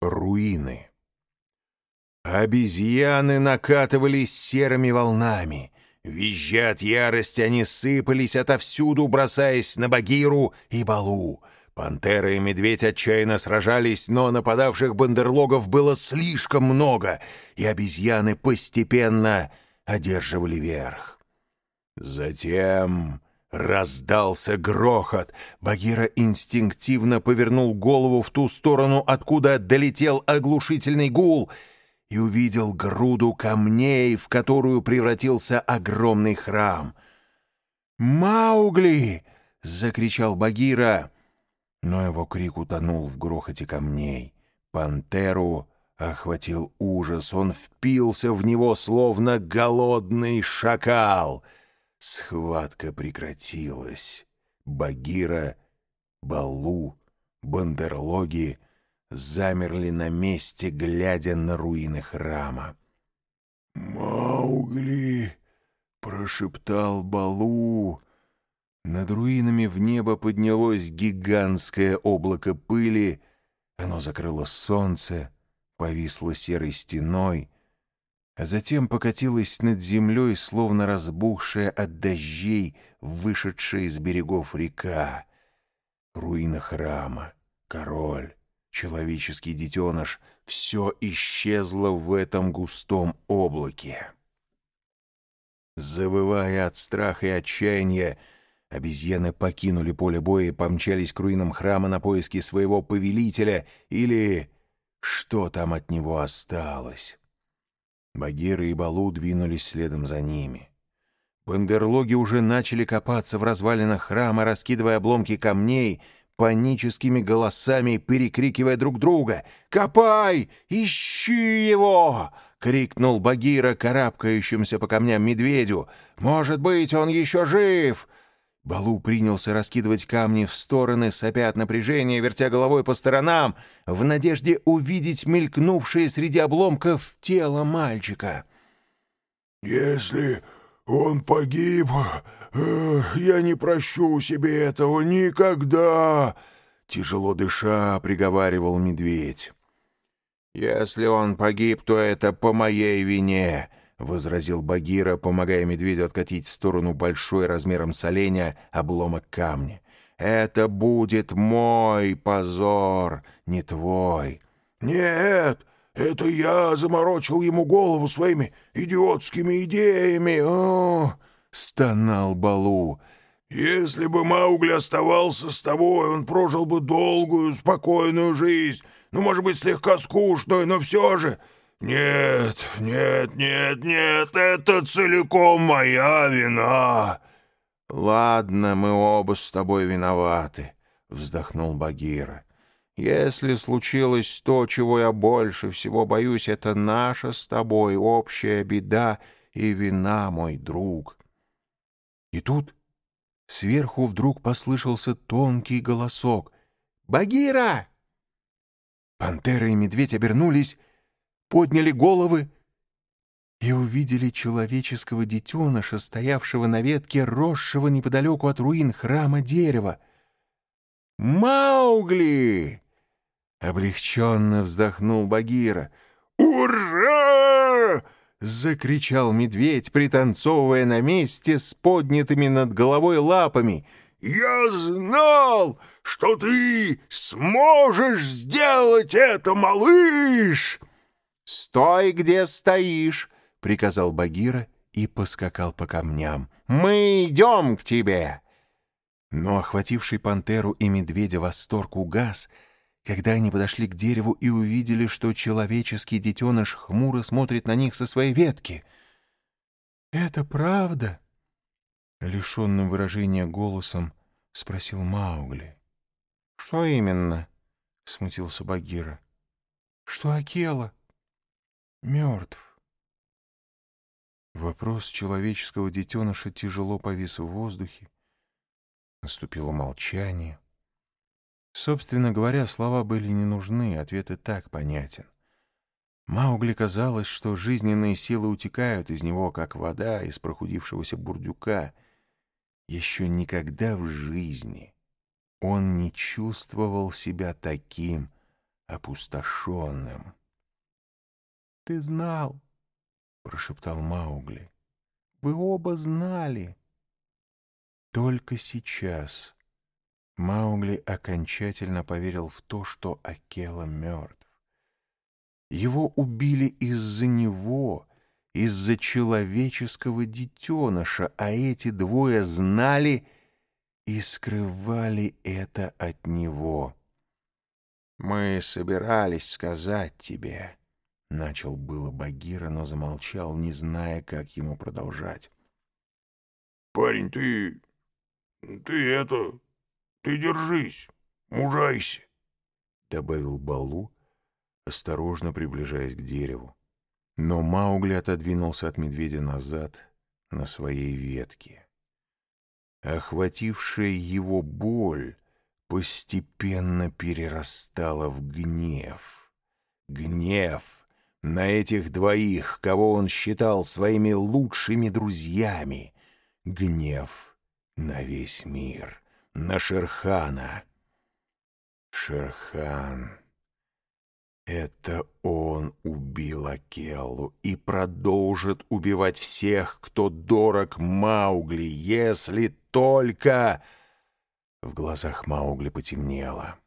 Руины. Обезьяны накатывались серыми волнами. Визжа от ярости, они сыпались отовсюду, бросаясь на Багиру и Балу. Пантера и медведь отчаянно сражались, но нападавших бандерлогов было слишком много, и обезьяны постепенно одерживали верх. Затем раздался грохот. Багира инстинктивно повернул голову в ту сторону, откуда долетел оглушительный гул — и увидел груду камней, в которую превратился огромный храм. «Маугли!» — закричал Багира, но его крик утонул в грохоте камней. Пантеру охватил ужас, он впился в него, словно голодный шакал. Схватка прекратилась. Багира, Балу, Бандерлоги — замерли на месте, глядя на руины храма. «Маугли!» — прошептал Балу. Над руинами в небо поднялось гигантское облако пыли. Оно закрыло солнце, повисло серой стеной, а затем покатилось над землей, словно разбухшая от дождей, вышедшая из берегов река. Руина храма, король, человеческий детеныш, все исчезло в этом густом облаке. Завывая от страха и отчаяния, обезьяны покинули поле боя и помчались к руинам храма на поиски своего повелителя или что там от него осталось. Багира и Балу двинулись следом за ними. Бандерлоги уже начали копаться в развалинах храма, раскидывая обломки камней — паническими голосами перекрикивая друг друга. «Копай! Ищи его!» — крикнул Багира карабкающимся по камням медведю. «Может быть, он еще жив!» Балу принялся раскидывать камни в стороны, сопя от напряжения, вертя головой по сторонам, в надежде увидеть мелькнувшее среди обломков тело мальчика. «Если он погиб, я не прощу себе этого никогда!» Тяжело дыша, приговаривал медведь. «Если он погиб, то это по моей вине», — возразил Багира, помогая медведю откатить в сторону большой размером с оленя обломок камня. «Это будет мой позор, не твой». «Нет, это я заморочил ему голову своими идиотскими идеями. О!» — стонал Балу. «Если бы Маугли оставался с тобой, он прожил бы долгую, спокойную жизнь, ну, может быть, слегка скучную, но все же...» «Нет, нет, нет, нет, это целиком моя вина!» «Ладно, мы оба с тобой виноваты», — вздохнул Багира. «Если случилось то, чего я больше всего боюсь, это наша с тобой общая беда и вина, мой друг». И тут сверху вдруг послышался тонкий голосок. «Багира!» Пантера и медведь обернулись, подняли головы и увидели человеческого детеныша, стоявшего на ветке, росшего неподалеку от руин храма дерева. «Маугли!» — облегченно вздохнул Багира. «Ура!» — закричал медведь, пританцовывая на месте с поднятыми над головой лапами. «Я знал, что ты сможешь сделать это, малыш!» «Стой, где стоишь!» — приказал Багира и поскакал по камням. «Мы идем к тебе!» Но охвативший пантеру и медведя восторг угас — когда они подошли к дереву и увидели, что человеческий детеныш хмуро смотрит на них со своей ветки. «Это правда?» — лишенным выражения голосом спросил Маугли. «Что именно?» — смутился Багира. «Что Акела мертв». Вопрос человеческого детеныша тяжело повис в воздухе. Наступило молчание. Собственно говоря, слова были не нужны, ответ и так понятен. Маугли казалось, что жизненные силы утекают из него, как вода из прохудившегося бурдюка. Еще никогда в жизни он не чувствовал себя таким опустошенным. «Ты знал», — прошептал Маугли. «Вы оба знали». Только сейчас Маугли окончательно поверил в то, что Акела мертв. Его убили из-за него, из-за человеческого детеныша, а эти двое знали и скрывали это от него. «Мы собирались сказать тебе», — начал было Багира, но замолчал, не зная, как ему продолжать. «Парень, ты... ты это... ты держись, мужайся», — добавил Балу, осторожно приближаясь к дереву. Но Маугли отодвинулся от медведя назад на своей ветке. Охватившая его боль постепенно перерастала в гнев. Гнев на этих двоих, кого он считал своими лучшими друзьями. Гнев на весь мир, на Шерхана. Шерхан... Это он убил Акеллу и продолжит убивать всех, кто дорог Маугли, если только... В глазах Маугли потемнело.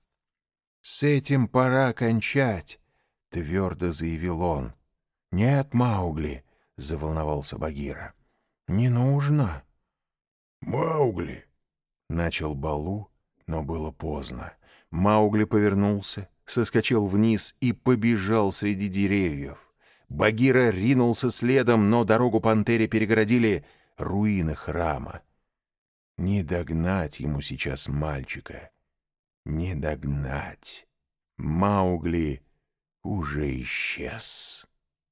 «С этим пора кончать», — твердо заявил он. «Нет, Маугли», — заволновался Багира. «Не нужно». «Маугли», — начал Балу, но было поздно. Маугли повернулся соскочил вниз и побежал среди деревьев. Багира ринулся следом, но дорогу пантере перегородили руины храма. Не догнать ему сейчас мальчика. Не догнать. Маугли уже исчез.